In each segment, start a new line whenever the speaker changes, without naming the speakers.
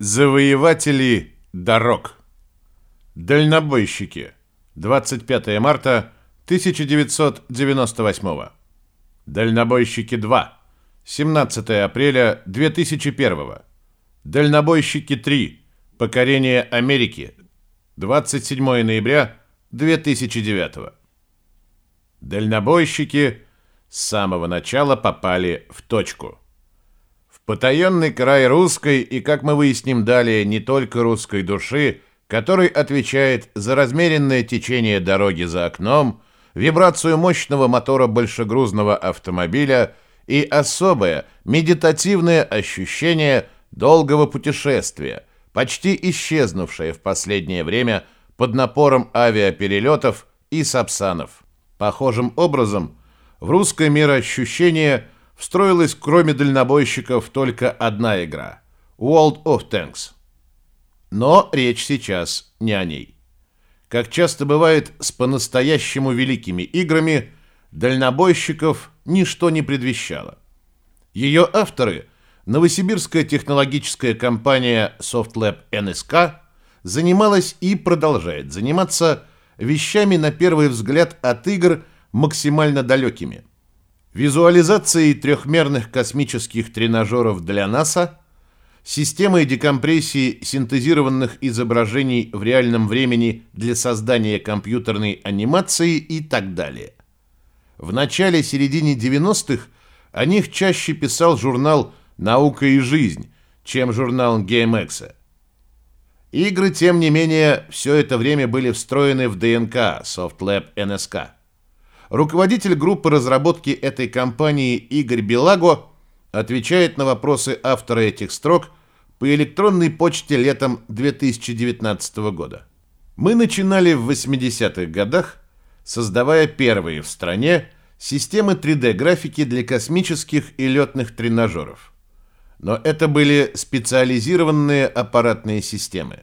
Завоеватели дорог. Дальнобойщики. 25 марта 1998. Дальнобойщики 2. 17 апреля 2001. Дальнобойщики 3. Покорение Америки. 27 ноября 2009. Дальнобойщики с самого начала попали в точку. Потаенный край русской и, как мы выясним далее, не только русской души, который отвечает за размеренное течение дороги за окном, вибрацию мощного мотора большегрузного автомобиля и особое медитативное ощущение долгого путешествия, почти исчезнувшее в последнее время под напором авиаперелетов и сапсанов. Похожим образом в русское мироощущение встроилась кроме дальнобойщиков только одна игра – World of Tanks. Но речь сейчас не о ней. Как часто бывает с по-настоящему великими играми, дальнобойщиков ничто не предвещало. Ее авторы, новосибирская технологическая компания SoftLab NSK, занималась и продолжает заниматься вещами на первый взгляд от игр – максимально далекими. Визуализацией трехмерных космических тренажеров для НАСА, системой декомпрессии синтезированных изображений в реальном времени для создания компьютерной анимации и так далее. В начале-середине 90-х о них чаще писал журнал «Наука и жизнь», чем журнал GameX. Игры, тем не менее, все это время были встроены в ДНК SoftLab NSK. Руководитель группы разработки этой компании Игорь Белаго отвечает на вопросы автора этих строк по электронной почте летом 2019 года. Мы начинали в 80-х годах, создавая первые в стране системы 3D-графики для космических и летных тренажеров. Но это были специализированные аппаратные системы.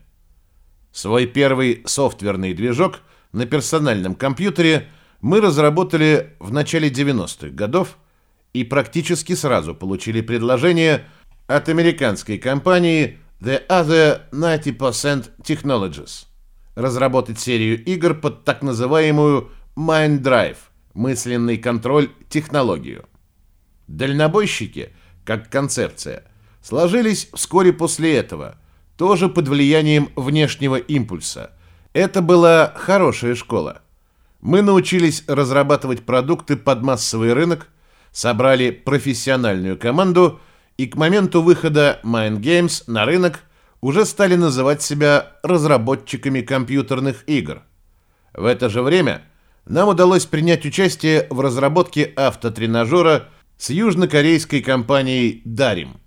Свой первый софтверный движок на персональном компьютере – мы разработали в начале 90-х годов и практически сразу получили предложение от американской компании The Other 90% Technologies разработать серию игр под так называемую Mind Drive – мысленный контроль технологию. Дальнобойщики, как концепция, сложились вскоре после этого, тоже под влиянием внешнего импульса. Это была хорошая школа. Мы научились разрабатывать продукты под массовый рынок, собрали профессиональную команду и к моменту выхода Mind Games на рынок уже стали называть себя разработчиками компьютерных игр. В это же время нам удалось принять участие в разработке автотренажера с южнокорейской компанией Darim.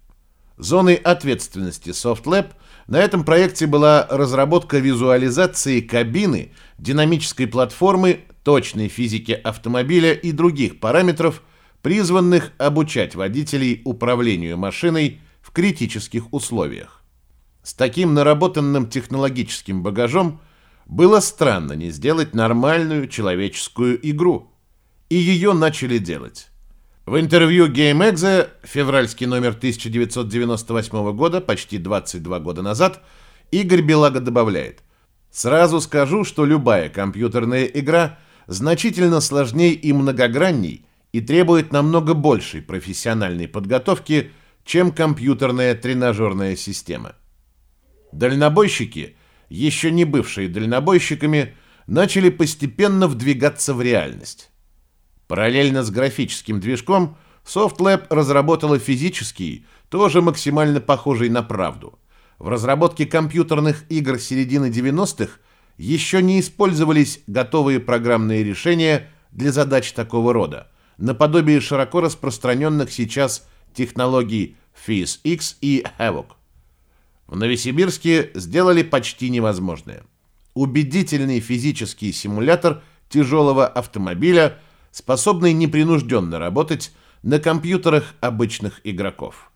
Зоной ответственности SoftLab на этом проекте была разработка визуализации кабины, динамической платформы точной физики автомобиля и других параметров, призванных обучать водителей управлению машиной в критических условиях. С таким наработанным технологическим багажом было странно не сделать нормальную человеческую игру. И ее начали делать. В интервью GameExe, февральский номер 1998 года, почти 22 года назад, Игорь Белага добавляет, «Сразу скажу, что любая компьютерная игра – значительно сложнее и многогранней и требует намного большей профессиональной подготовки, чем компьютерная тренажерная система. Дальнобойщики, еще не бывшие дальнобойщиками, начали постепенно вдвигаться в реальность. Параллельно с графическим движком SoftLab разработала физический, тоже максимально похожий на правду. В разработке компьютерных игр середины 90-х еще не использовались готовые программные решения для задач такого рода, наподобие широко распространенных сейчас технологий FIS-X и Havoc. В Новосибирске сделали почти невозможное. Убедительный физический симулятор тяжелого автомобиля, способный непринужденно работать на компьютерах обычных игроков.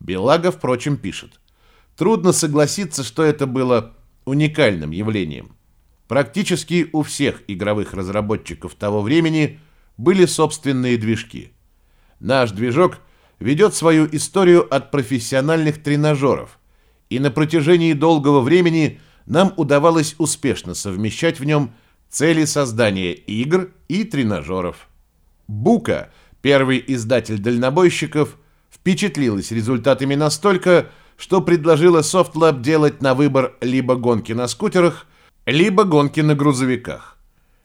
Белага, впрочем, пишет. Трудно согласиться, что это было уникальным явлением. Практически у всех игровых разработчиков того времени были собственные движки. Наш движок ведет свою историю от профессиональных тренажеров и на протяжении долгого времени нам удавалось успешно совмещать в нем цели создания игр и тренажеров. Бука, первый издатель дальнобойщиков, впечатлилась результатами настолько, что предложила SoftLab делать на выбор либо гонки на скутерах, либо гонки на грузовиках.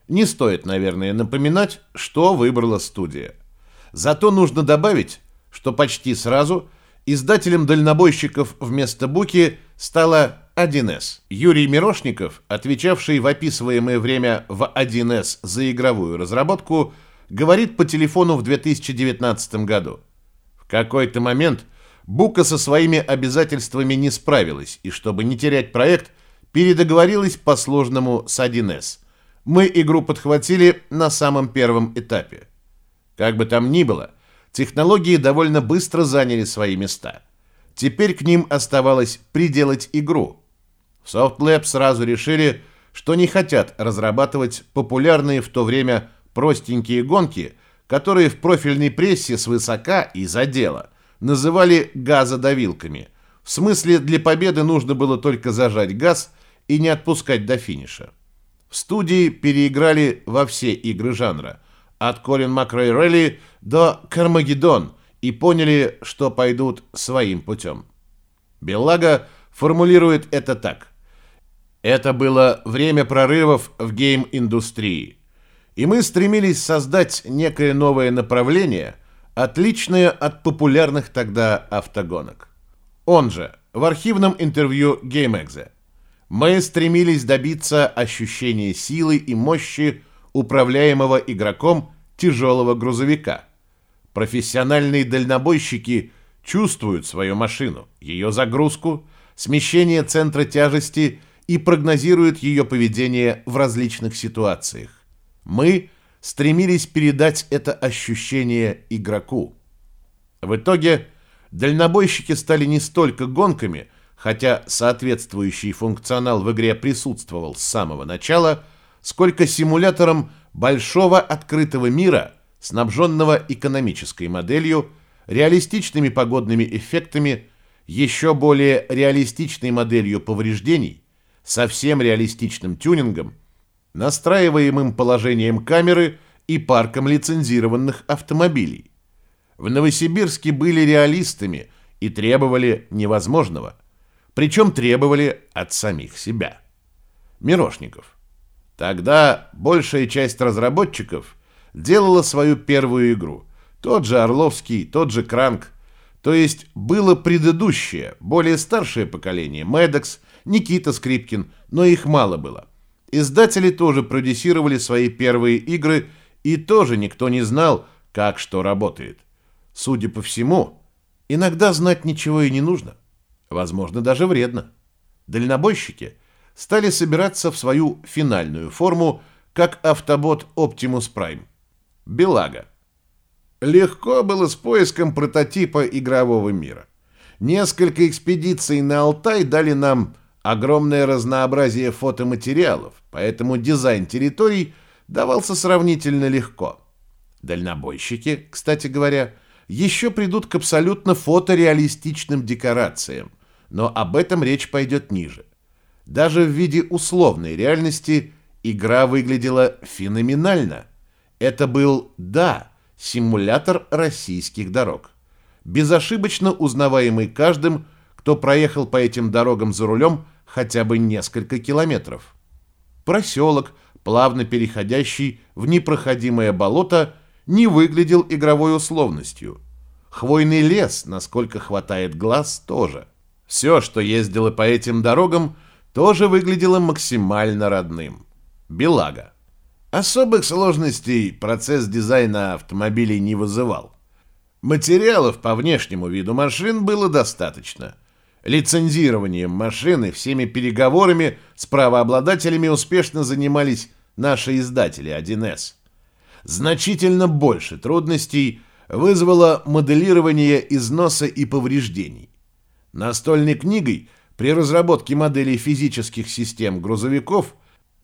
Не стоит, наверное, напоминать, что выбрала студия. Зато нужно добавить, что почти сразу издателем дальнобойщиков вместо Буки стала 1С. Юрий Мирошников, отвечавший в описываемое время в 1С за игровую разработку, говорит по телефону в 2019 году. В какой-то момент Бука со своими обязательствами не справилась, и чтобы не терять проект, передоговорилась по сложному с 1С. Мы игру подхватили на самом первом этапе. Как бы там ни было, технологии довольно быстро заняли свои места. Теперь к ним оставалось приделать игру. В SoftLab сразу решили, что не хотят разрабатывать популярные в то время простенькие гонки, которые в профильной прессе свысока и за дело называли газодавилками. В смысле, для победы нужно было только зажать газ и не отпускать до финиша. В студии переиграли во все игры жанра, от Колин Макрей Релли до Кармагеддон, и поняли, что пойдут своим путем. Беллага формулирует это так. Это было время прорывов в гейм-индустрии. И мы стремились создать некое новое направление – отличное от популярных тогда автогонок. Он же в архивном интервью GameExe. Мы стремились добиться ощущения силы и мощи управляемого игроком тяжелого грузовика. Профессиональные дальнобойщики чувствуют свою машину, ее загрузку, смещение центра тяжести и прогнозируют ее поведение в различных ситуациях. Мы – стремились передать это ощущение игроку. В итоге дальнобойщики стали не столько гонками, хотя соответствующий функционал в игре присутствовал с самого начала, сколько симулятором большого открытого мира, снабженного экономической моделью, реалистичными погодными эффектами, еще более реалистичной моделью повреждений, совсем реалистичным тюнингом – настраиваемым положением камеры и парком лицензированных автомобилей. В Новосибирске были реалистами и требовали невозможного, причем требовали от самих себя. Мирошников. Тогда большая часть разработчиков делала свою первую игру. Тот же Орловский, тот же Кранк. То есть было предыдущее, более старшее поколение, Медекс, Никита Скрипкин, но их мало было. Издатели тоже продюсировали свои первые игры, и тоже никто не знал, как что работает. Судя по всему, иногда знать ничего и не нужно. Возможно, даже вредно. Дальнобойщики стали собираться в свою финальную форму, как автобот Optimus Prime. Белага. Легко было с поиском прототипа игрового мира. Несколько экспедиций на Алтай дали нам огромное разнообразие фотоматериалов, поэтому дизайн территорий давался сравнительно легко. Дальнобойщики, кстати говоря, еще придут к абсолютно фотореалистичным декорациям, но об этом речь пойдет ниже. Даже в виде условной реальности игра выглядела феноменально. Это был, да, симулятор российских дорог. Безошибочно узнаваемый каждым, кто проехал по этим дорогам за рулем хотя бы несколько километров. Проселок, плавно переходящий в непроходимое болото, не выглядел игровой условностью. Хвойный лес, насколько хватает глаз, тоже. Все, что ездило по этим дорогам, тоже выглядело максимально родным. Белага. Особых сложностей процесс дизайна автомобилей не вызывал. Материалов по внешнему виду машин было достаточно – Лицензированием машины, всеми переговорами с правообладателями успешно занимались наши издатели 1С. Значительно больше трудностей вызвало моделирование износа и повреждений. Настольной книгой при разработке моделей физических систем грузовиков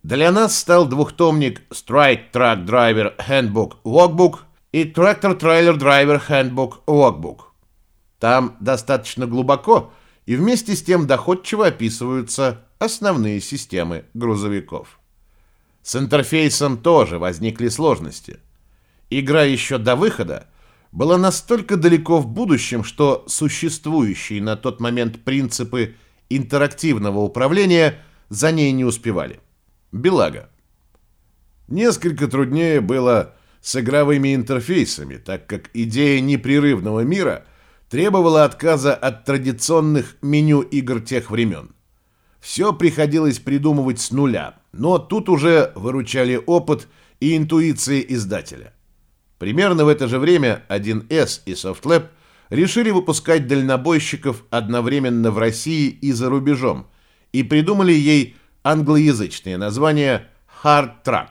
для нас стал двухтомник Strike Truck Driver Handbook Workbook и Tractor Trailer Driver Handbook Workbook. Там достаточно глубоко и вместе с тем доходчиво описываются основные системы грузовиков. С интерфейсом тоже возникли сложности. Игра еще до выхода была настолько далеко в будущем, что существующие на тот момент принципы интерактивного управления за ней не успевали. Белага. Несколько труднее было с игровыми интерфейсами, так как идея непрерывного мира требовала отказа от традиционных меню игр тех времен. Все приходилось придумывать с нуля, но тут уже выручали опыт и интуиция издателя. Примерно в это же время 1С и SoftLab решили выпускать дальнобойщиков одновременно в России и за рубежом и придумали ей англоязычное название Hard Track.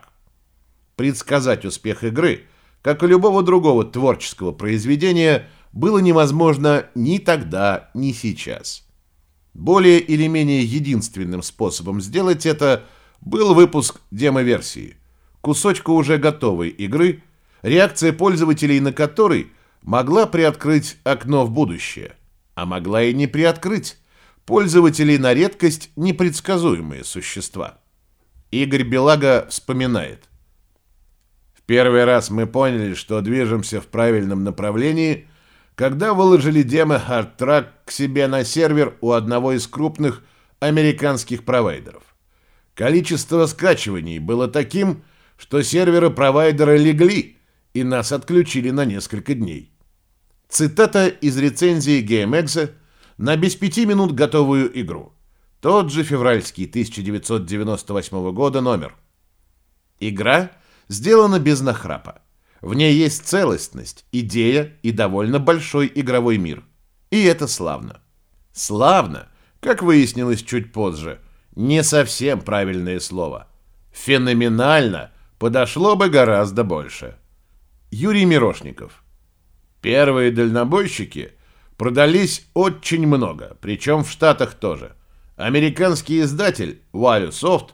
Предсказать успех игры, как и любого другого творческого произведения, было невозможно ни тогда, ни сейчас. Более или менее единственным способом сделать это был выпуск демо-версии, кусочка уже готовой игры, реакция пользователей на который могла приоткрыть окно в будущее, а могла и не приоткрыть. Пользователи на редкость непредсказуемые существа. Игорь Белага вспоминает. В первый раз мы поняли, что движемся в правильном направлении, когда выложили демо Hard к себе на сервер у одного из крупных американских провайдеров. Количество скачиваний было таким, что серверы провайдера легли – и нас отключили на несколько дней. Цитата из рецензии GameExa на без пяти минут готовую игру. Тот же февральский 1998 года номер. Игра сделана без нахрапа. В ней есть целостность, идея и довольно большой игровой мир. И это славно. Славно, как выяснилось чуть позже, не совсем правильное слово. Феноменально подошло бы гораздо больше. Юрий Мирошников. Первые дальнобойщики продались очень много, причем в Штатах тоже. Американский издатель Value Soft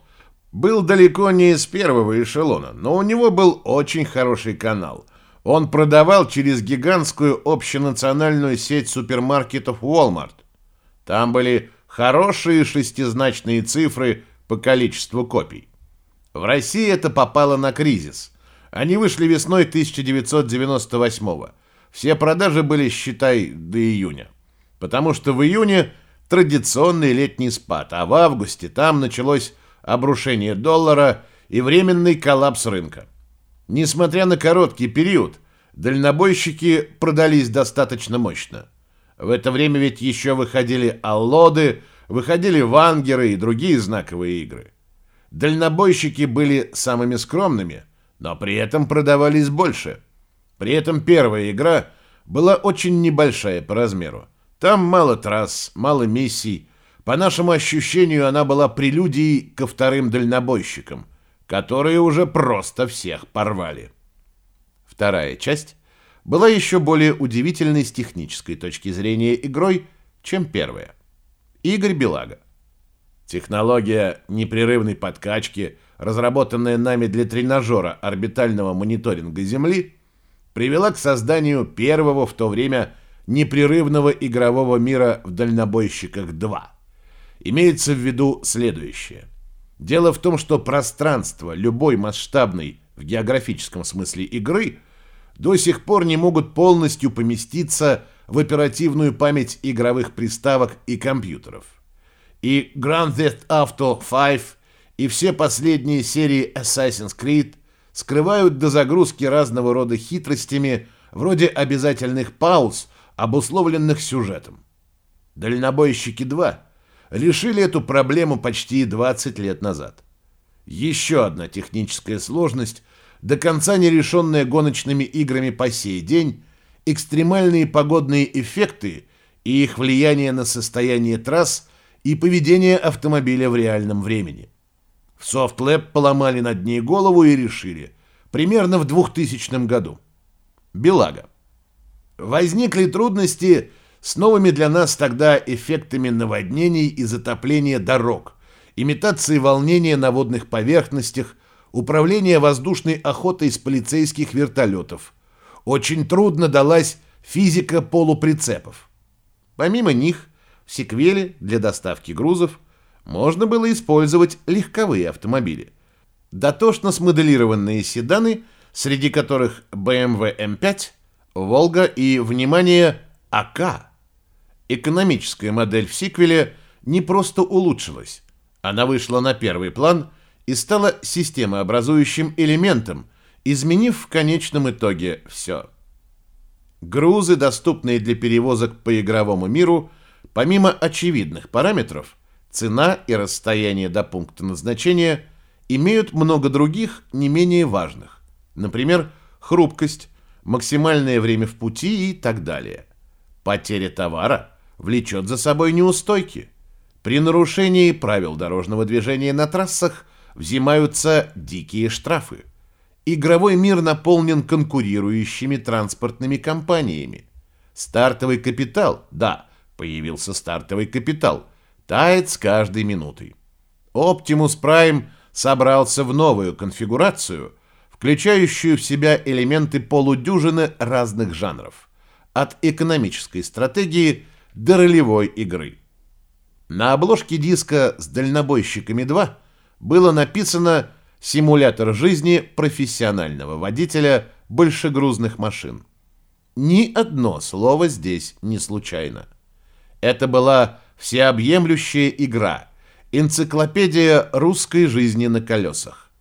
был далеко не из первого эшелона, но у него был очень хороший канал. Он продавал через гигантскую общенациональную сеть супермаркетов Walmart. Там были хорошие шестизначные цифры по количеству копий. В России это попало на кризис – они вышли весной 1998 -го. Все продажи были, считай, до июня. Потому что в июне традиционный летний спад, а в августе там началось обрушение доллара и временный коллапс рынка. Несмотря на короткий период, дальнобойщики продались достаточно мощно. В это время ведь еще выходили аллоды, выходили вангеры и другие знаковые игры. Дальнобойщики были самыми скромными – но при этом продавались больше. При этом первая игра была очень небольшая по размеру. Там мало трасс, мало миссий. По нашему ощущению, она была прелюдией ко вторым дальнобойщикам, которые уже просто всех порвали. Вторая часть была еще более удивительной с технической точки зрения игрой, чем первая. Игорь Белага. Технология непрерывной подкачки, разработанная нами для тренажера орбитального мониторинга Земли, привела к созданию первого в то время непрерывного игрового мира в «Дальнобойщиках 2». Имеется в виду следующее. Дело в том, что пространство любой масштабной в географическом смысле игры до сих пор не могут полностью поместиться в оперативную память игровых приставок и компьютеров и Grand Theft Auto 5 и все последние серии Assassin's Creed скрывают до загрузки разного рода хитростями, вроде обязательных пауз, обусловленных сюжетом. «Дальнобойщики 2» решили эту проблему почти 20 лет назад. Еще одна техническая сложность, до конца не решенная гоночными играми по сей день, экстремальные погодные эффекты и их влияние на состояние трасс – и поведение автомобиля в реальном времени. В SoftLab поломали над ней голову и решили. Примерно в 2000 году. Белага. Возникли трудности с новыми для нас тогда эффектами наводнений и затопления дорог, имитации волнения на водных поверхностях, управления воздушной охотой с полицейских вертолетов. Очень трудно далась физика полуприцепов. Помимо них, в сиквеле для доставки грузов можно было использовать легковые автомобили. Дотошно смоделированные седаны, среди которых BMW M5, Волга и, внимание, АК. Экономическая модель в сиквеле не просто улучшилась, она вышла на первый план и стала системообразующим элементом, изменив в конечном итоге все. Грузы, доступные для перевозок по игровому миру, помимо очевидных параметров, цена и расстояние до пункта назначения, имеют много других, не менее важных. Например, хрупкость, максимальное время в пути и так далее. Потеря товара влечет за собой неустойки. При нарушении правил дорожного движения на трассах взимаются дикие штрафы. Игровой мир наполнен конкурирующими транспортными компаниями. Стартовый капитал, да, появился стартовый капитал, тает с каждой минутой. Optimus Prime собрался в новую конфигурацию, включающую в себя элементы полудюжины разных жанров, от экономической стратегии до ролевой игры. На обложке диска с дальнобойщиками 2 было написано «Симулятор жизни профессионального водителя большегрузных машин». Ни одно слово здесь не случайно. Это была всеобъемлющая игра, энциклопедия русской жизни на колесах.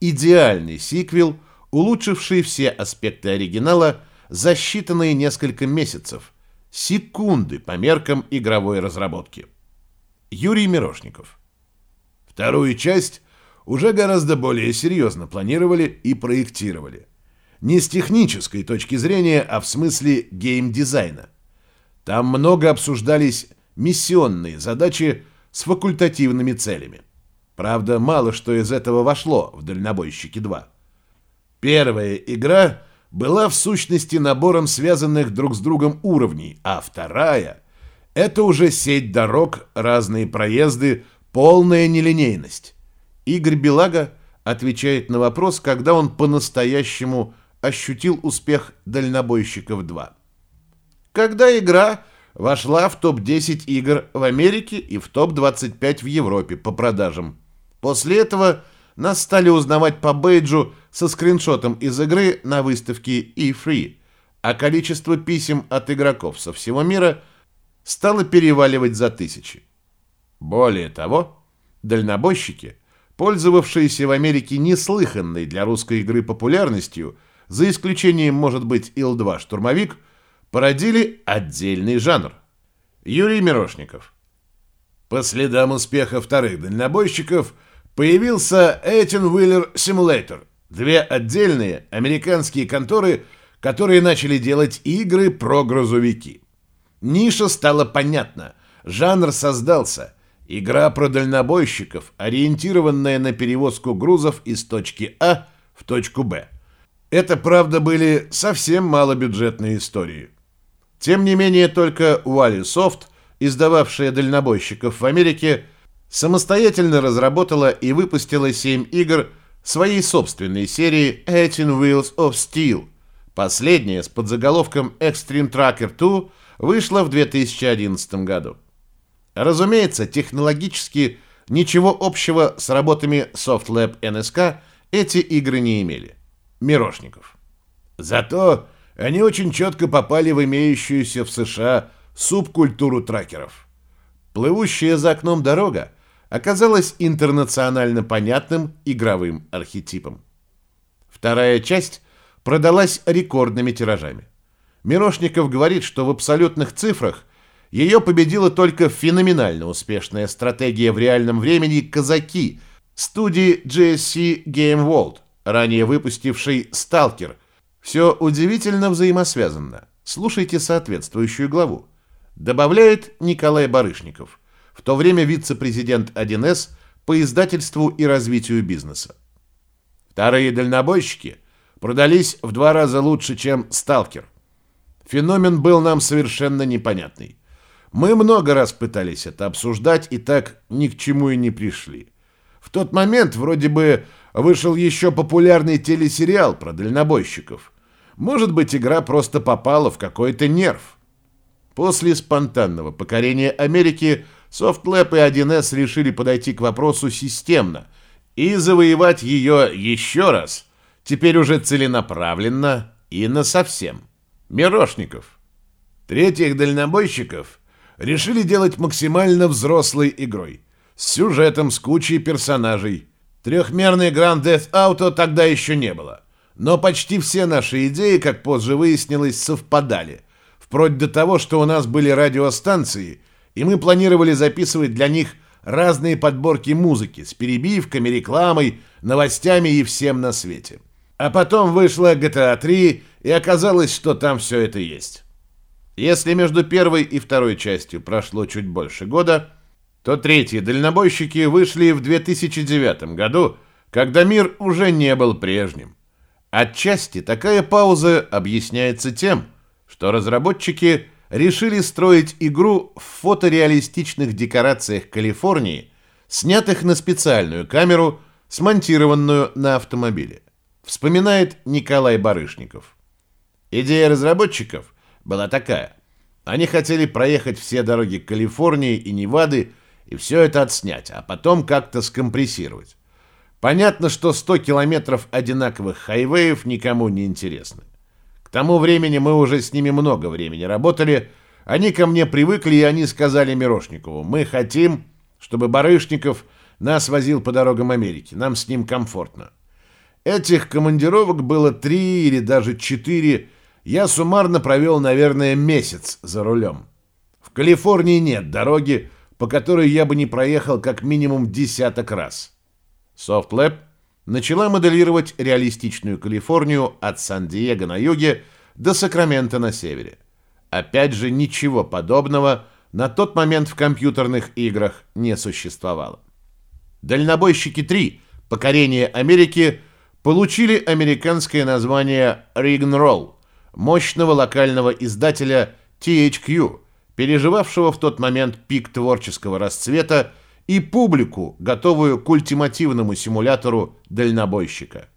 Идеальный сиквел, улучшивший все аспекты оригинала за считанные несколько месяцев, секунды по меркам игровой разработки. Юрий Мирошников. Вторую часть уже гораздо более серьезно планировали и проектировали. Не с технической точки зрения, а в смысле геймдизайна. Там много обсуждались миссионные задачи с факультативными целями. Правда, мало что из этого вошло в «Дальнобойщики 2». Первая игра была в сущности набором связанных друг с другом уровней, а вторая — это уже сеть дорог, разные проезды, полная нелинейность. Игорь Белага отвечает на вопрос, когда он по-настоящему ощутил успех «Дальнобойщиков 2». Когда игра вошла в топ-10 игр в Америке и в топ-25 в Европе по продажам. После этого нас стали узнавать по бейджу со скриншотом из игры на выставке E3, а количество писем от игроков со всего мира стало переваливать за тысячи. Более того, дальнобойщики, пользовавшиеся в Америке неслыханной для русской игры популярностью, за исключением, может быть, Ил-2 «Штурмовик», породили отдельный жанр. Юрий Мирошников. По следам успеха вторых дальнобойщиков появился Эйтин Wheeler Simulator, две отдельные американские конторы, которые начали делать игры про грузовики. Ниша стала понятна, жанр создался. Игра про дальнобойщиков, ориентированная на перевозку грузов из точки А в точку Б. Это, правда, были совсем малобюджетные истории. Тем не менее, только Wally Soft, издававшая дальнобойщиков в Америке, самостоятельно разработала и выпустила 7 игр своей собственной серии 18 Wheels of Steel. Последняя с подзаголовком Extreme Tracker 2 вышла в 2011 году. Разумеется, технологически ничего общего с работами SoftLab NSK эти игры не имели. Мирошников. Зато они очень четко попали в имеющуюся в США субкультуру тракеров. Плывущая за окном дорога оказалась интернационально понятным игровым архетипом. Вторая часть продалась рекордными тиражами. Мирошников говорит, что в абсолютных цифрах ее победила только феноменально успешная стратегия в реальном времени «Казаки» студии GSC Game World, ранее выпустившей «Сталкер», все удивительно взаимосвязано. Слушайте соответствующую главу. Добавляет Николай Барышников, в то время вице-президент 1С по издательству и развитию бизнеса. Вторые дальнобойщики продались в два раза лучше, чем «Сталкер». Феномен был нам совершенно непонятный. Мы много раз пытались это обсуждать и так ни к чему и не пришли. В тот момент вроде бы вышел еще популярный телесериал про дальнобойщиков. Может быть, игра просто попала в какой-то нерв. После спонтанного покорения Америки SoftLab и 1С решили подойти к вопросу системно и завоевать ее еще раз, теперь уже целенаправленно и насовсем. Мирошников. Третьих дальнобойщиков решили делать максимально взрослой игрой, с сюжетом, с кучей персонажей. Трехмерный Grand Death Auto тогда еще не было. Но почти все наши идеи, как позже выяснилось, совпадали. Вплоть до того, что у нас были радиостанции, и мы планировали записывать для них разные подборки музыки с перебивками, рекламой, новостями и всем на свете. А потом вышла GTA 3, и оказалось, что там все это есть. Если между первой и второй частью прошло чуть больше года, то третьи дальнобойщики вышли в 2009 году, когда мир уже не был прежним. Отчасти такая пауза объясняется тем, что разработчики решили строить игру в фотореалистичных декорациях Калифорнии, снятых на специальную камеру, смонтированную на автомобиле. Вспоминает Николай Барышников. Идея разработчиков была такая. Они хотели проехать все дороги Калифорнии и Невады и все это отснять, а потом как-то скомпрессировать. Понятно, что 100 километров одинаковых хайвеев никому не интересны. К тому времени мы уже с ними много времени работали, они ко мне привыкли, и они сказали Мирошникову, мы хотим, чтобы Барышников нас возил по дорогам Америки, нам с ним комфортно. Этих командировок было три или даже четыре, я суммарно провел, наверное, месяц за рулем. В Калифорнии нет дороги, по которой я бы не проехал как минимум десяток раз. SoftLab начала моделировать реалистичную Калифорнию от Сан-Диего на юге до Сакрамента на севере. Опять же, ничего подобного на тот момент в компьютерных играх не существовало. «Дальнобойщики 3. Покорение Америки» получили американское название Roll мощного локального издателя THQ, переживавшего в тот момент пик творческого расцвета и публику, готовую к ультимативному симулятору дальнобойщика.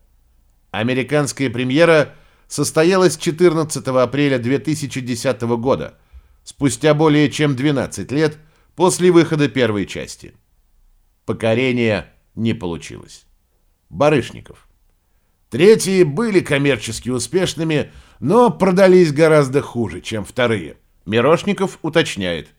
Американская премьера состоялась 14 апреля 2010 года, спустя более чем 12 лет после выхода первой части. Покорение не получилось. Барышников. Третьи были коммерчески успешными, но продались гораздо хуже, чем вторые. Мирошников уточняет.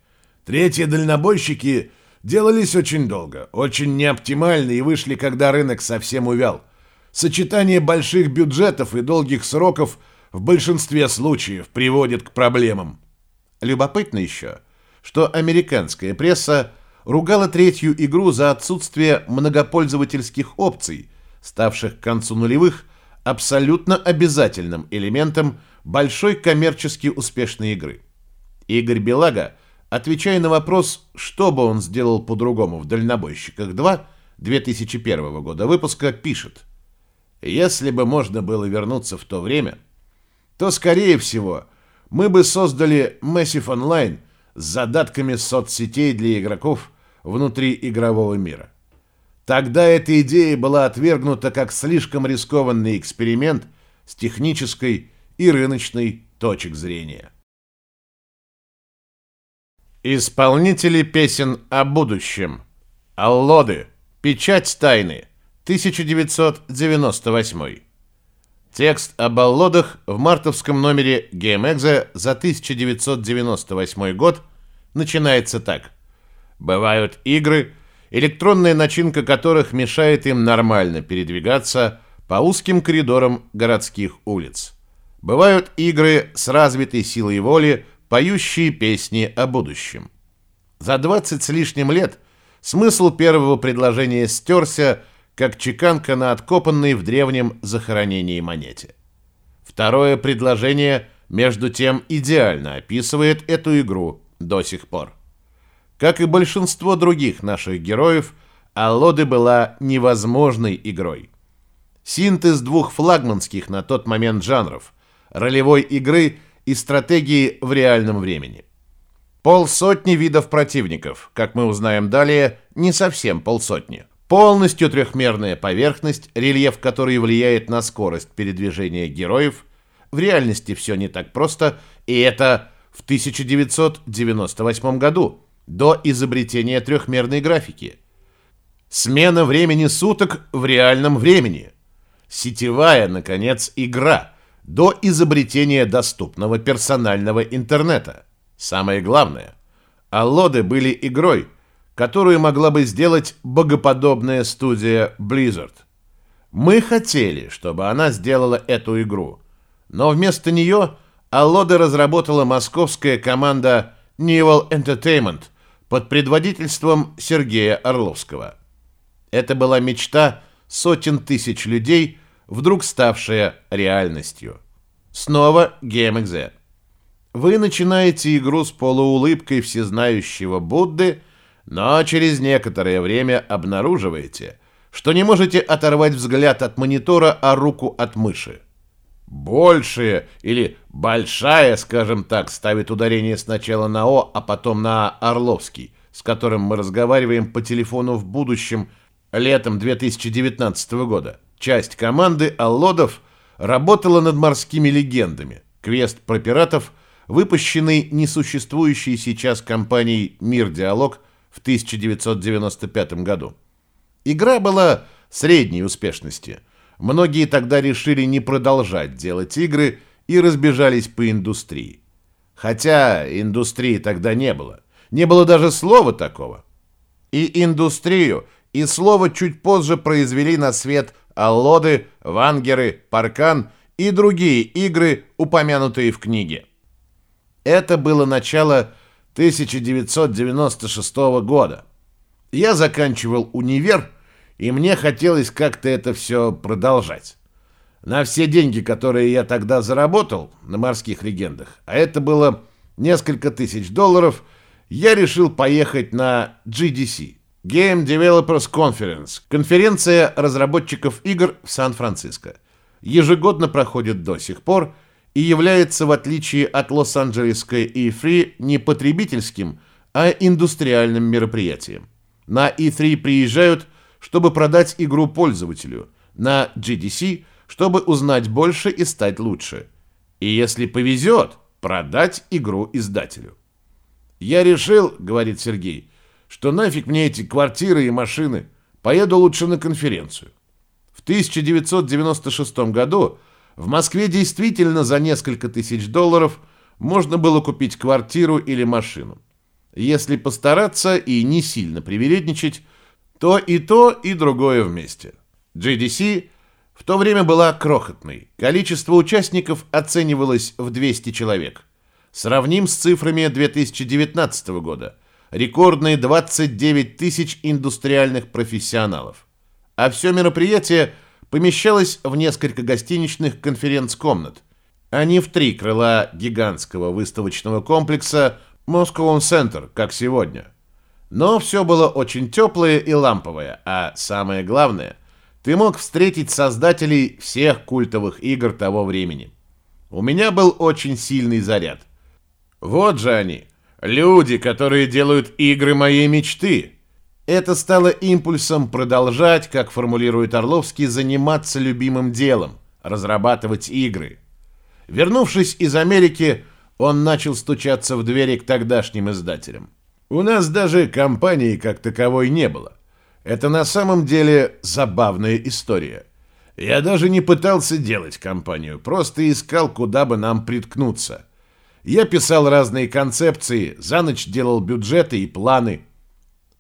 Третьи дальнобойщики делались очень долго, очень неоптимально и вышли, когда рынок совсем увял. Сочетание больших бюджетов и долгих сроков в большинстве случаев приводит к проблемам. Любопытно еще, что американская пресса ругала третью игру за отсутствие многопользовательских опций – ставших к концу нулевых абсолютно обязательным элементом большой коммерчески успешной игры. Игорь Белага, отвечая на вопрос, что бы он сделал по-другому в «Дальнобойщиках 2» 2001 года выпуска, пишет «Если бы можно было вернуться в то время, то, скорее всего, мы бы создали Massive Online с задатками соцсетей для игроков внутри игрового мира. Тогда эта идея была отвергнута как слишком рискованный эксперимент с технической и рыночной точек зрения. Исполнители песен о будущем. Аллоды. Печать тайны. 1998. Текст об аллодах в мартовском номере GameExa за 1998 год начинается так. Бывают игры, электронная начинка которых мешает им нормально передвигаться по узким коридорам городских улиц. Бывают игры с развитой силой воли, поющие песни о будущем. За 20 с лишним лет смысл первого предложения стерся, как чеканка на откопанной в древнем захоронении монете. Второе предложение, между тем, идеально описывает эту игру до сих пор. Как и большинство других наших героев, Аллоды была невозможной игрой. Синтез двух флагманских на тот момент жанров – ролевой игры и стратегии в реальном времени. Полсотни видов противников, как мы узнаем далее, не совсем полсотни. Полностью трехмерная поверхность, рельеф которой влияет на скорость передвижения героев. В реальности все не так просто, и это в 1998 году, до изобретения трехмерной графики. Смена времени суток в реальном времени. Сетевая, наконец, игра до изобретения доступного персонального интернета. Самое главное, аллоды были игрой, которую могла бы сделать богоподобная студия Blizzard. Мы хотели, чтобы она сделала эту игру, но вместо нее Аллоды разработала московская команда Nival Entertainment под предводительством Сергея Орловского. Это была мечта сотен тысяч людей, вдруг ставшая реальностью. Снова GameXZ. Вы начинаете игру с полуулыбкой всезнающего Будды, но через некоторое время обнаруживаете, что не можете оторвать взгляд от монитора, а руку от мыши. Большие или большая, скажем так, ставит ударение сначала на О, а потом на Орловский, с которым мы разговариваем по телефону в будущем летом 2019 года. Часть команды Аллодов работала над морскими легендами. Квест про пиратов, выпущенный несуществующей сейчас компанией «Мир Диалог» в 1995 году. Игра была средней успешности. Многие тогда решили не продолжать делать игры и разбежались по индустрии. Хотя индустрии тогда не было. Не было даже слова такого. И индустрию, и слово чуть позже произвели на свет Аллоды, Вангеры, Паркан и другие игры, упомянутые в книге. Это было начало 1996 года. Я заканчивал универ, и мне хотелось как-то это все продолжать. На все деньги, которые я тогда заработал на морских легендах, а это было несколько тысяч долларов, я решил поехать на GDC – Game Developers Conference – конференция разработчиков игр в Сан-Франциско. Ежегодно проходит до сих пор – и является, в отличие от Лос-Анджелесской E3, не потребительским, а индустриальным мероприятием. На E3 приезжают, чтобы продать игру пользователю, на GDC, чтобы узнать больше и стать лучше. И если повезет, продать игру издателю. «Я решил, — говорит Сергей, — что нафиг мне эти квартиры и машины, поеду лучше на конференцию». В 1996 году в Москве действительно за несколько тысяч долларов можно было купить квартиру или машину. Если постараться и не сильно привередничать, то и то, и другое вместе. GDC в то время была крохотной. Количество участников оценивалось в 200 человек. Сравним с цифрами 2019 года. Рекордные 29 тысяч индустриальных профессионалов. А все мероприятие – помещалась в несколько гостиничных конференц-комнат, а не в три крыла гигантского выставочного комплекса Moscow Center, как сегодня. Но все было очень теплое и ламповое, а самое главное, ты мог встретить создателей всех культовых игр того времени. У меня был очень сильный заряд. Вот же они, люди, которые делают игры моей мечты, это стало импульсом продолжать, как формулирует Орловский, заниматься любимым делом, разрабатывать игры. Вернувшись из Америки, он начал стучаться в двери к тогдашним издателям. У нас даже компании как таковой не было. Это на самом деле забавная история. Я даже не пытался делать компанию, просто искал, куда бы нам приткнуться. Я писал разные концепции, за ночь делал бюджеты и планы –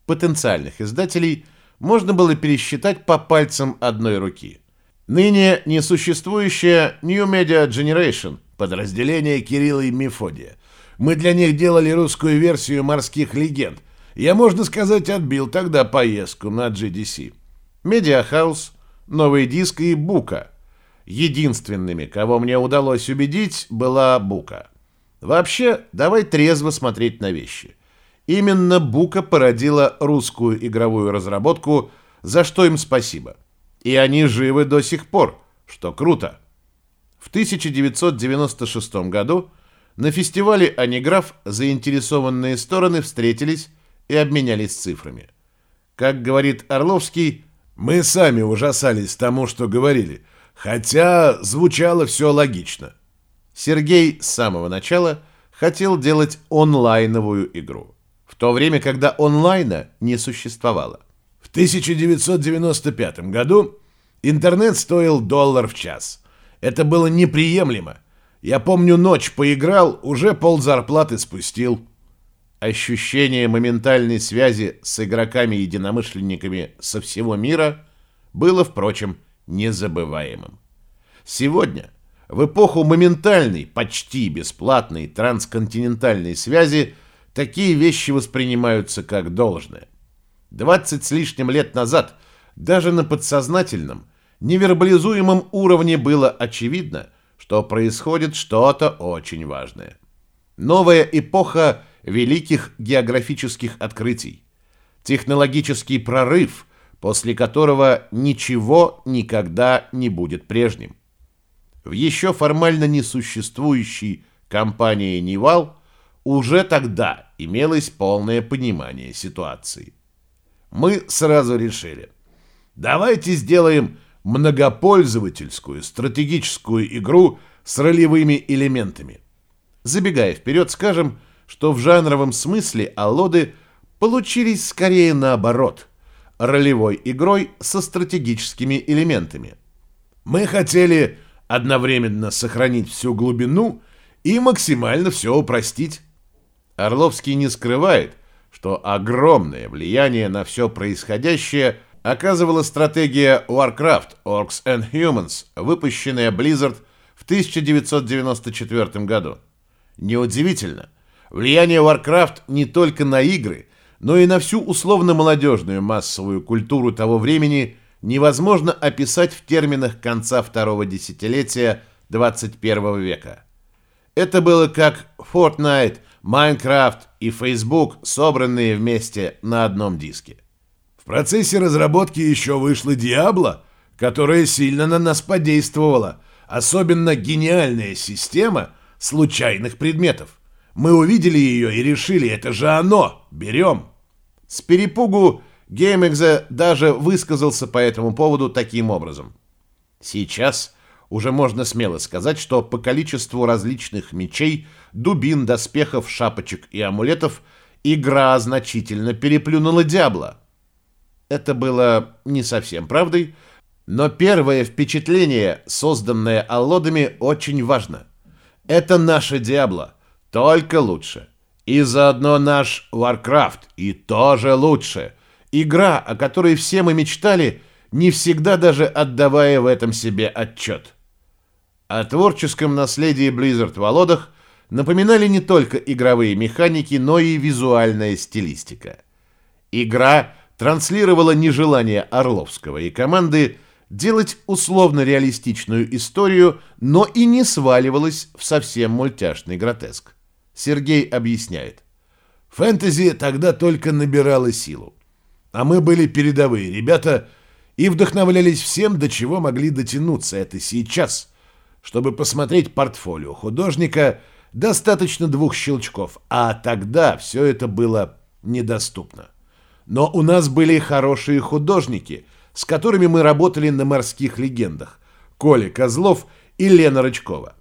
потенциальных издателей можно было пересчитать по пальцам одной руки. Ныне несуществующая New Media Generation, подразделение Кирилла и Мефодия. Мы для них делали русскую версию «Морских легенд». Я, можно сказать, отбил тогда поездку на GDC. Медиахаус, Новый диск и Бука. Единственными, кого мне удалось убедить, была Бука. Вообще, давай трезво смотреть на вещи – Именно Бука породила русскую игровую разработку, за что им спасибо. И они живы до сих пор, что круто. В 1996 году на фестивале «Аниграф» заинтересованные стороны встретились и обменялись цифрами. Как говорит Орловский, «Мы сами ужасались тому, что говорили, хотя звучало все логично». Сергей с самого начала – хотел делать онлайновую игру, в то время, когда онлайна не существовало.
В 1995 году интернет стоил доллар в час. Это было неприемлемо. Я помню, ночь поиграл, уже пол зарплаты спустил.
Ощущение моментальной связи с игроками-единомышленниками со всего мира было, впрочем, незабываемым. Сегодня, в эпоху моментальной, почти бесплатной трансконтинентальной связи, такие вещи воспринимаются как должное. 20 с лишним лет назад даже на подсознательном, невербализуемом уровне было очевидно, что происходит что-то очень важное. Новая эпоха великих географических открытий, технологический прорыв, после которого ничего никогда не будет прежним. В еще формально несуществующей компании «Невал» уже тогда имелось полное понимание ситуации. Мы сразу решили, давайте сделаем многопользовательскую стратегическую игру с ролевыми элементами. Забегая вперед, скажем, что в жанровом смысле аллоды получились скорее наоборот – ролевой игрой со стратегическими элементами.
Мы хотели одновременно сохранить всю глубину и максимально все упростить.
Орловский не скрывает, что огромное влияние на все происходящее оказывала стратегия Warcraft Orcs and Humans, выпущенная Blizzard в 1994 году. Неудивительно, влияние Warcraft не только на игры, но и на всю условно-молодежную массовую культуру того времени – невозможно описать в терминах конца второго десятилетия 21 века. Это было как Fortnite, Minecraft и Facebook, собранные вместе на одном диске.
В процессе разработки еще вышла Diablo, которая сильно на нас подействовала, особенно гениальная система случайных предметов. Мы увидели ее и решили, это же оно, берем.
С перепугу Геймекзе даже высказался по этому поводу таким образом. Сейчас уже можно смело сказать, что по количеству различных мечей, дубин, доспехов, шапочек и амулетов игра значительно переплюнула Диабло. Это было не совсем правдой, но первое впечатление, созданное аллодами, очень важно. Это наше Диабло, только лучше. И заодно наш Warcraft, и тоже лучше – Игра, о которой все мы мечтали, не всегда даже отдавая в этом себе отчет. О творческом наследии Blizzard в Алодах напоминали не только игровые механики, но и визуальная стилистика. Игра транслировала нежелание Орловского и команды делать условно-реалистичную историю, но и не сваливалась в совсем мультяшный гротеск. Сергей объясняет.
Фэнтези тогда только набирала силу. А мы были передовые ребята и вдохновлялись всем, до чего могли дотянуться. Это сейчас. Чтобы посмотреть портфолио художника, достаточно двух щелчков. А тогда все это было недоступно. Но у нас были хорошие художники, с которыми мы работали на «Морских легендах». Коля Козлов и Лена Рычкова.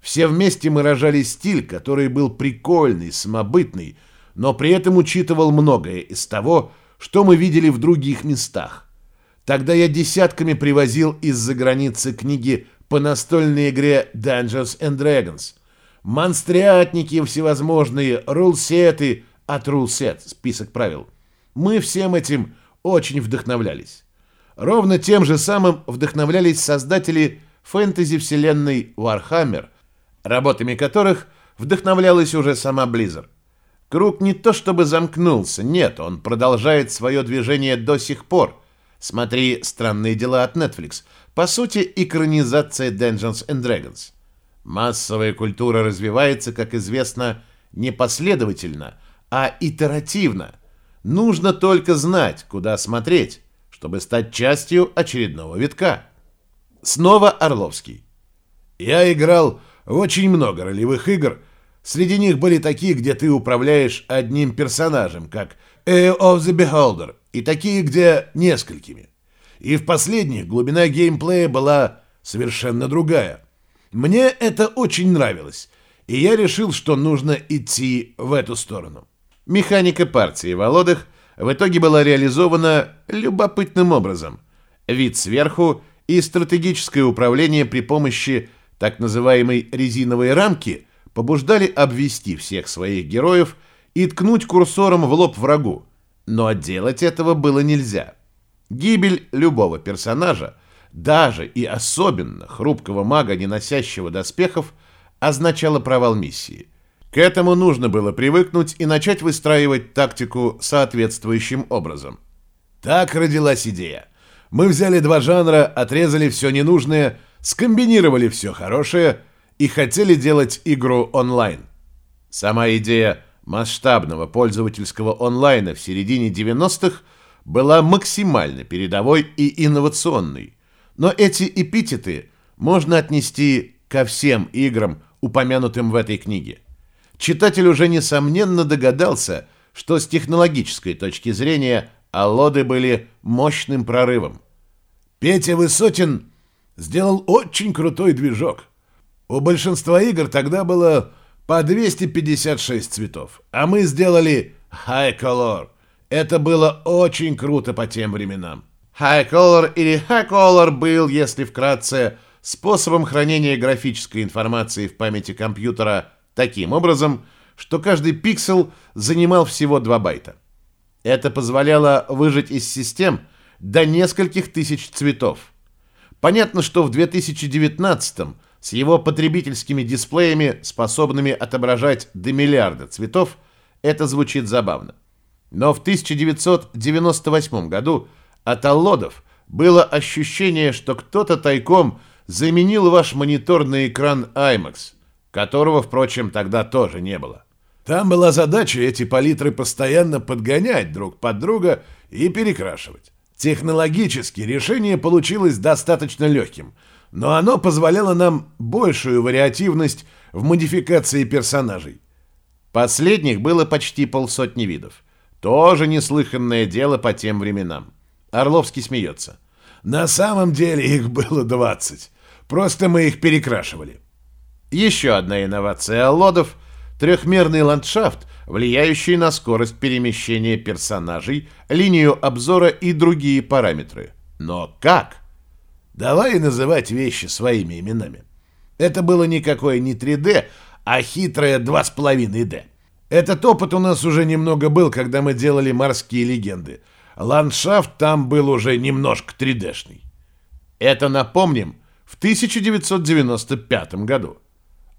Все вместе мы рожали стиль, который был прикольный, самобытный, но при этом учитывал многое из того, что мы видели в других местах. Тогда я десятками привозил из-за границы книги по настольной игре Dungeons and Dragons. Монстриатники всевозможные, рулсеты от рулсет, список правил. Мы всем этим очень вдохновлялись. Ровно тем же самым вдохновлялись создатели фэнтези-вселенной Warhammer, работами которых вдохновлялась уже сама Blizzard. Круг не то чтобы замкнулся, нет, он продолжает свое движение до сих пор. Смотри «Странные дела» от Netflix. По сути, экранизация Dungeons and Dragons. Массовая культура развивается, как известно, не последовательно, а итеративно. Нужно только знать, куда смотреть, чтобы стать частью очередного витка. Снова Орловский. Я играл в очень много ролевых игр, Среди них были такие, где ты управляешь одним персонажем, как A of the Beholder, и такие, где несколькими. И в последних глубина геймплея была совершенно другая. Мне это очень нравилось. и я решил, что нужно идти в эту сторону.
Механика партии Володых в итоге была реализована любопытным образом. Вид сверху и стратегическое управление при помощи так называемой резиновой рамки побуждали обвести всех своих героев и ткнуть курсором в лоб врагу, но делать этого было нельзя. Гибель любого персонажа, даже и особенно хрупкого мага, не носящего доспехов, означала провал миссии. К этому нужно было привыкнуть и начать выстраивать тактику соответствующим образом.
Так родилась идея. Мы взяли два жанра, отрезали все ненужное, скомбинировали все хорошее и хотели делать игру онлайн.
Сама идея масштабного пользовательского онлайна в середине 90-х была максимально передовой и инновационной. Но эти эпитеты можно отнести ко всем играм, упомянутым в этой книге. Читатель уже несомненно догадался, что с технологической точки зрения аллоды были мощным прорывом.
Петя Высотин сделал очень крутой движок. У большинства игр тогда было по 256 цветов, а мы сделали High Color. Это было очень круто по тем временам.
High Color или High Color был, если вкратце, способом хранения графической информации в памяти компьютера таким образом, что каждый пиксель занимал всего 2 байта. Это позволяло выжать из систем до нескольких тысяч цветов. Понятно, что в 2019 м с его потребительскими дисплеями, способными отображать до миллиарда цветов, это звучит забавно. Но в 1998 году от аллодов было ощущение, что кто-то тайком заменил ваш монитор на экран IMAX, которого, впрочем, тогда тоже не было.
Там была задача эти палитры постоянно подгонять друг под друга и перекрашивать. Технологически решение получилось достаточно легким – но оно позволяло нам большую вариативность в модификации персонажей.
Последних было почти полсотни видов. Тоже неслыханное дело по тем временам. Орловский смеется.
На самом деле их было 20. Просто мы их перекрашивали.
Еще одна инновация лодов – трехмерный ландшафт, влияющий на скорость перемещения персонажей, линию обзора и другие параметры. Но как?
Давай называть вещи своими именами. Это было никакое не 3D, а хитрое 2,5D. Этот опыт у нас уже немного был, когда мы делали морские легенды. Ландшафт там был уже немножко 3D-шный.
Это, напомним, в 1995 году.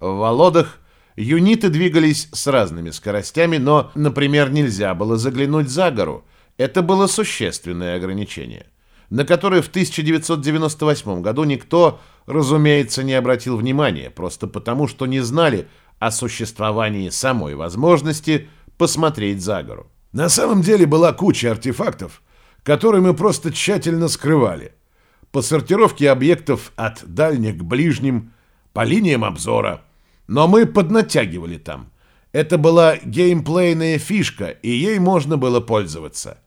В Володах юниты двигались с разными скоростями, но, например, нельзя было заглянуть за гору. Это было существенное ограничение – на который в 1998 году никто, разумеется, не обратил внимания, просто потому, что не знали о существовании самой возможности посмотреть за гору.
На самом деле была куча артефактов, которые мы просто тщательно скрывали. По сортировке объектов от дальних к ближним, по линиям обзора. Но мы поднатягивали там. Это была геймплейная фишка, и ей можно было пользоваться.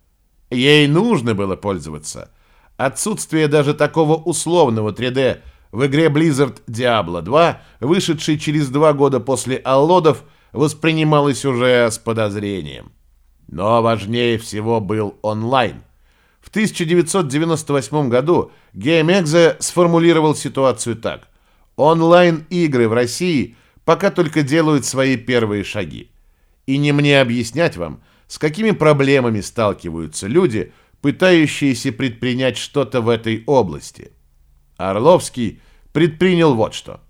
Ей нужно было пользоваться – Отсутствие даже такого условного 3D в игре Blizzard Diablo 2, вышедшей через два года после Аллодов, воспринималось уже с подозрением. Но важнее всего был онлайн. В 1998 году GameExe сформулировал ситуацию так. Онлайн-игры в России пока только делают свои первые шаги. И не мне объяснять вам, с какими проблемами сталкиваются люди – пытающиеся предпринять что-то в этой области. Орловский предпринял вот что.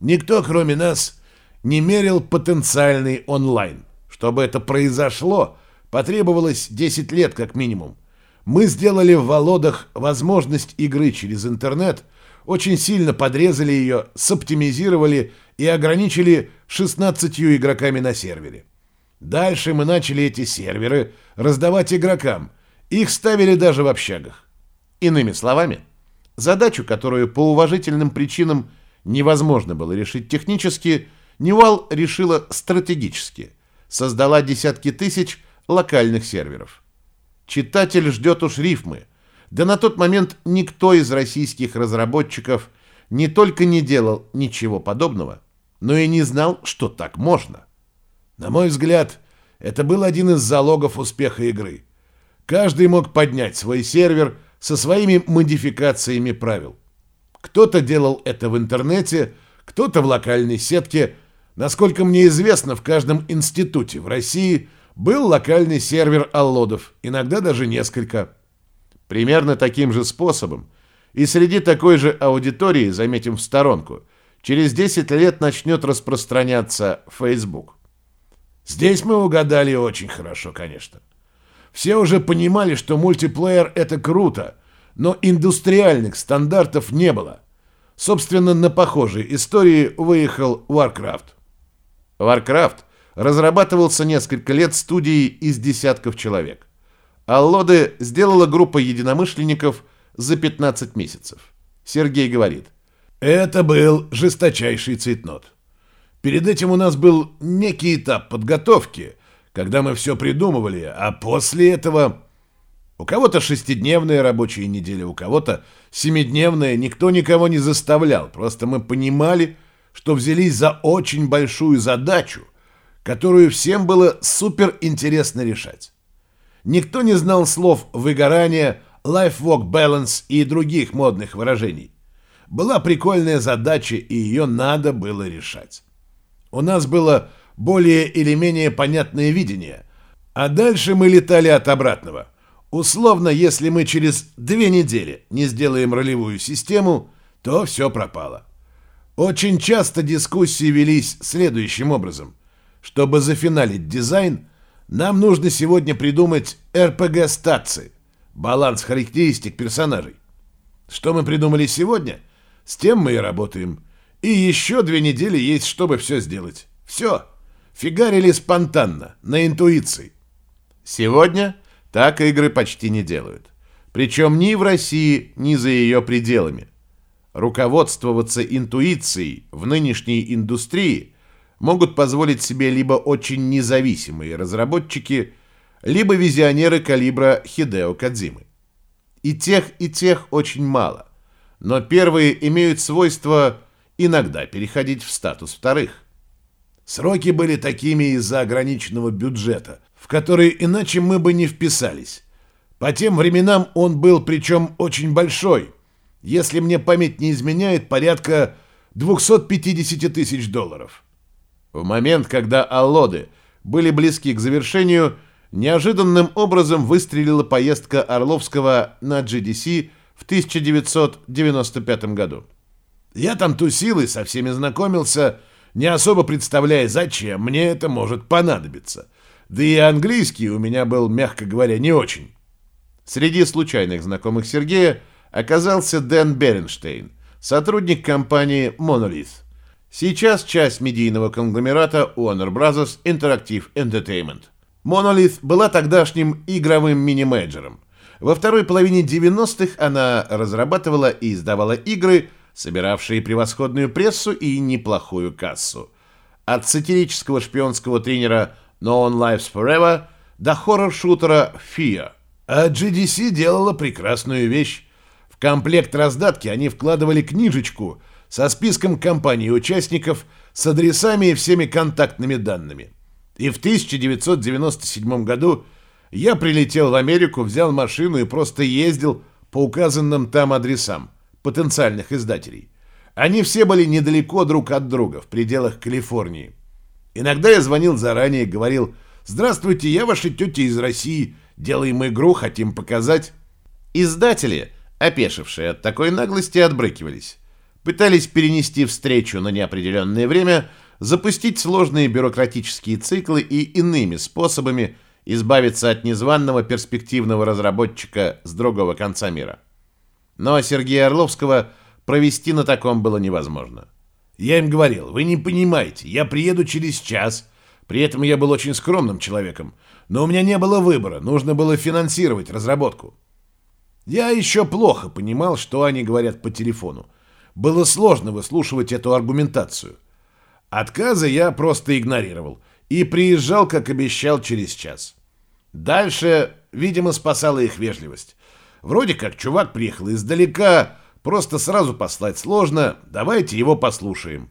Никто, кроме нас, не мерил потенциальный онлайн. Чтобы это произошло, потребовалось 10 лет как минимум. Мы сделали в Володах возможность игры через интернет, очень сильно подрезали ее, соптимизировали и ограничили 16 игроками на сервере. Дальше мы начали эти серверы раздавать игрокам, их ставили даже в общагах. Иными словами, задачу, которую по уважительным причинам невозможно было решить технически, Нивал решила стратегически. Создала десятки тысяч локальных серверов. Читатель ждет уж рифмы. Да на тот момент никто из российских разработчиков не только не делал ничего подобного, но и не знал, что так можно. На мой взгляд, это был один из залогов успеха игры. Каждый мог поднять свой сервер со своими модификациями правил. Кто-то делал это в интернете, кто-то в локальной сетке. Насколько мне известно, в каждом институте в России был локальный сервер аллодов, иногда даже несколько.
Примерно таким же способом и среди такой же аудитории, заметим в сторонку, через 10 лет начнет распространяться Facebook.
Здесь мы угадали очень хорошо, конечно. Все уже понимали, что мультиплеер — это круто, но индустриальных стандартов не было. Собственно, на похожей истории выехал Warcraft.
Warcraft разрабатывался несколько лет студией из десятков человек. Аллоды сделала группа единомышленников за 15 месяцев. Сергей говорит.
Это был жесточайший цейтнот. Перед этим у нас был некий этап подготовки, когда мы все придумывали, а после этого... У кого-то шестидневная рабочая неделя, у кого-то семидневная, никто никого не заставлял, просто мы понимали, что взялись за очень большую задачу, которую всем было супер интересно решать. Никто не знал слов «выгорание», «life-work balance» и других модных выражений. Была прикольная задача, и ее надо было решать. У нас было более или менее понятное видение, а дальше мы летали от обратного. Условно, если мы через две недели не сделаем ролевую систему, то все пропало. Очень часто дискуссии велись следующим образом. Чтобы зафиналить дизайн, нам нужно сегодня придумать RPG-стации, баланс характеристик персонажей. Что мы придумали сегодня, с тем мы и работаем. И еще две недели есть, чтобы все сделать. Все. Фигарили спонтанно, на интуиции.
Сегодня так игры почти не делают. Причем ни в России, ни за ее пределами. Руководствоваться интуицией в нынешней индустрии могут позволить себе либо очень независимые разработчики, либо визионеры калибра Хидео Кадзимы. И тех, и тех очень мало. Но первые имеют свойство иногда переходить в статус вторых.
Сроки были такими из-за ограниченного бюджета, в который иначе мы бы не вписались. По тем временам он был причем очень большой. Если мне память не изменяет, порядка 250 тысяч долларов.
В момент, когда Аллоды были близки к завершению, неожиданным образом выстрелила поездка Орловского на GDC в 1995 году.
Я там тусил и со всеми знакомился, не особо представляя, зачем мне это может понадобиться. Да и английский у меня был, мягко говоря, не очень.
Среди случайных знакомых Сергея оказался Дэн Беренштейн, сотрудник компании Monolith. Сейчас часть медийного конгломерата Warner Bros. Interactive Entertainment. Monolith была тогдашним игровым мини-менеджером. Во второй половине 90-х она разрабатывала и издавала игры – собиравшие превосходную прессу и неплохую кассу. От сатирического шпионского тренера No One Lives Forever до хоррор-шутера Fear.
А GDC делала прекрасную вещь. В комплект раздатки они вкладывали книжечку со списком компаний-участников с адресами и всеми контактными данными. И в 1997 году я прилетел в Америку, взял машину и просто ездил по указанным там адресам потенциальных издателей. Они все были недалеко друг от друга, в пределах Калифорнии. Иногда я звонил заранее говорил «Здравствуйте, я ваша тетя из России, делаем игру, хотим показать».
Издатели, опешившие от такой наглости, отбрыкивались. Пытались перенести встречу на неопределенное время, запустить сложные бюрократические циклы и иными способами избавиться от незваного перспективного разработчика с другого конца мира. Но Сергея Орловского провести на таком было невозможно.
Я им говорил, вы не понимаете, я приеду через час. При этом я был очень скромным человеком, но у меня не было выбора, нужно было финансировать разработку. Я еще плохо понимал, что они говорят по телефону. Было сложно выслушивать эту аргументацию. Отказы я просто игнорировал и приезжал, как обещал, через час. Дальше, видимо, спасала их вежливость. Вроде как чувак приехал издалека, просто сразу послать сложно, давайте его послушаем.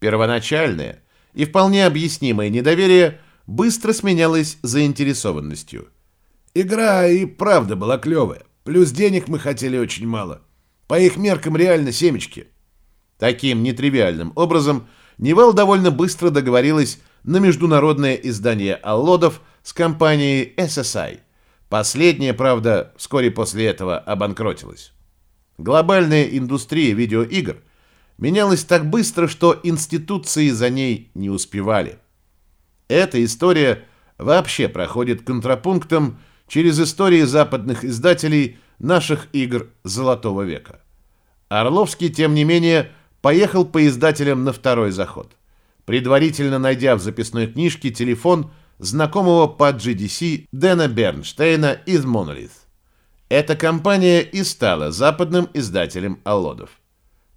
Первоначальное и вполне объяснимое недоверие быстро сменялось заинтересованностью.
Игра и правда была клевая. Плюс денег мы хотели очень мало. По их меркам реально семечки.
Таким нетривиальным образом Невал довольно быстро договорилась на международное издание «Аллодов» с компанией SSI. Последняя, правда, вскоре после этого обанкротилась. Глобальная индустрия видеоигр менялась так быстро, что институции за ней не успевали. Эта история вообще проходит контрапунктом через истории западных издателей наших игр Золотого века. Орловский, тем не менее, поехал по издателям на второй заход, предварительно найдя в записной книжке телефон знакомого по GDC Дэна Бернштейна из Monolith. Эта компания и стала западным издателем Аллодов.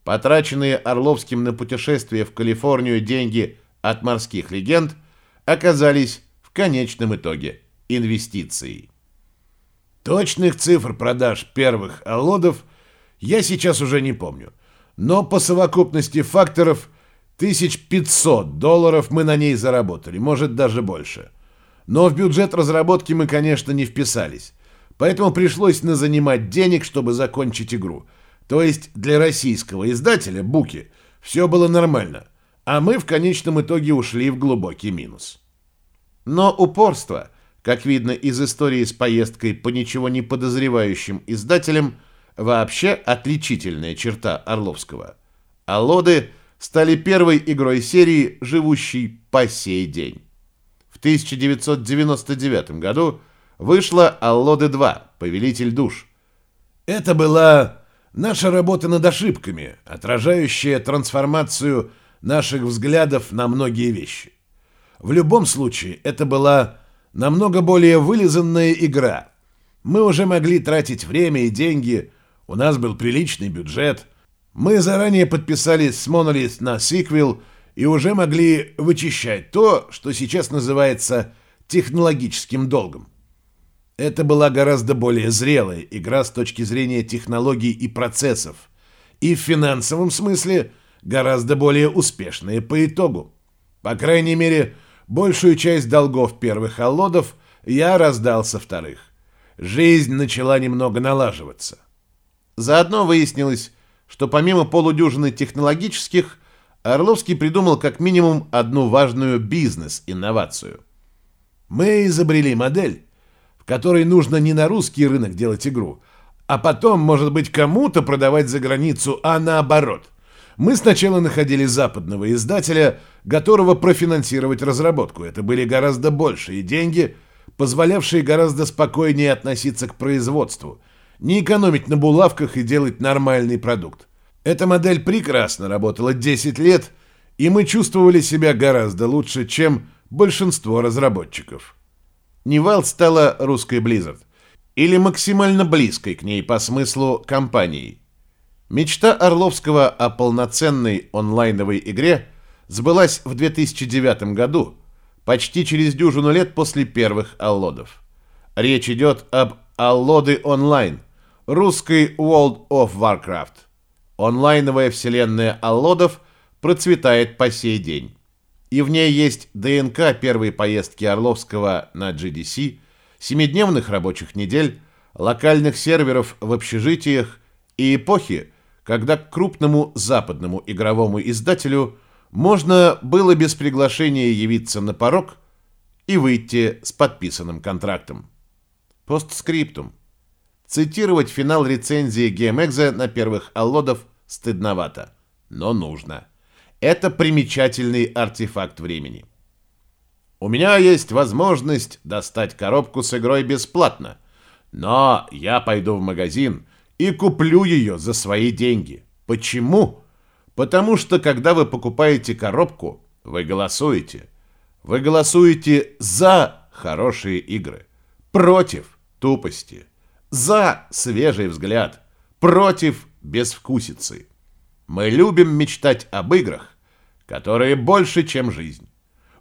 Потраченные Орловским на путешествие в Калифорнию деньги от морских легенд оказались в конечном итоге инвестицией.
Точных цифр продаж первых Аллодов я сейчас уже не помню, но по совокупности факторов 1500 долларов мы на ней заработали, может даже больше. Но в бюджет разработки мы, конечно, не вписались. Поэтому пришлось назанимать денег, чтобы закончить игру. То есть для российского издателя Буки все было нормально, а мы в конечном итоге ушли в глубокий минус.
Но упорство, как видно из истории с поездкой по ничего не подозревающим издателям, вообще отличительная черта Орловского. Аллоды стали первой игрой серии, живущей по сей день. В 1999 году вышла Аллоды 2, Повелитель душ.
Это была наша работа над ошибками, отражающая трансформацию наших взглядов на многие вещи. В любом случае, это была намного более вылизанная игра. Мы уже могли тратить время и деньги, у нас был приличный бюджет. Мы заранее подписались с Monolith на сиквел и уже могли вычищать то, что сейчас называется технологическим долгом. Это была гораздо более зрелая игра с точки зрения технологий и процессов, и в финансовом смысле гораздо более успешная по итогу. По крайней мере, большую часть долгов первых аллодов я раздал со вторых. Жизнь начала немного налаживаться.
Заодно выяснилось, что помимо полудюжины технологических, Орловский придумал как минимум одну важную бизнес-инновацию.
Мы изобрели модель, в которой нужно не на русский рынок делать игру, а потом, может быть, кому-то продавать за границу, а наоборот. Мы сначала находили западного издателя, готового профинансировать разработку. Это были гораздо большие деньги, позволявшие гораздо спокойнее относиться к производству, не экономить на булавках и делать нормальный продукт. Эта модель прекрасно работала 10 лет, и мы чувствовали себя гораздо лучше, чем большинство разработчиков.
Невал стала русской Blizzard, или максимально близкой к ней по смыслу компанией. Мечта Орловского о полноценной онлайновой игре сбылась в 2009 году, почти через дюжину лет после первых аллодов. Речь идет об Аллоды онлайн, русской World of Warcraft. Онлайновая вселенная аллодов процветает по сей день и в ней есть ДНК первой поездки Орловского на GDC, семидневных рабочих недель, локальных серверов в общежитиях и эпохи, когда к крупному западному игровому издателю можно было без приглашения явиться на порог и выйти с подписанным контрактом. Постскриптум. Цитировать финал рецензии GameExe на первых аллодов стыдновато, но нужно. Это примечательный артефакт времени. У меня есть возможность достать коробку с игрой бесплатно, но я пойду в магазин и куплю ее за свои деньги. Почему? Потому что когда вы покупаете коробку, вы голосуете. Вы голосуете за хорошие игры, против тупости, за свежий взгляд, против безвкусицы. Мы любим мечтать об играх, которые больше, чем жизнь.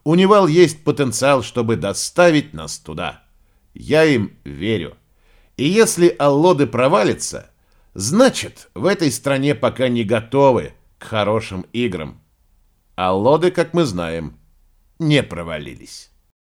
У Невал есть потенциал, чтобы доставить нас туда. Я им верю. И если Аллоды провалится, значит, в этой стране пока не готовы к хорошим играм. А лоды, как мы знаем, не провалились.